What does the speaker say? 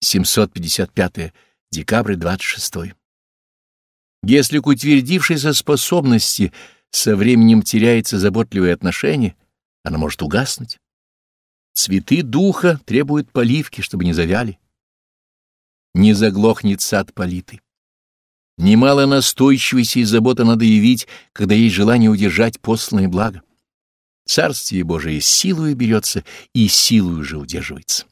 755 декабрь 26 Если к утвердившейся способности со временем теряется заботливое отношение, она может угаснуть. Цветы духа требуют поливки, чтобы не завяли. Не заглохнет сад политый. Немало настойчивости и забота надо явить, когда есть желание удержать посланное благо. Царствие Божие силою берется и силою же удерживается.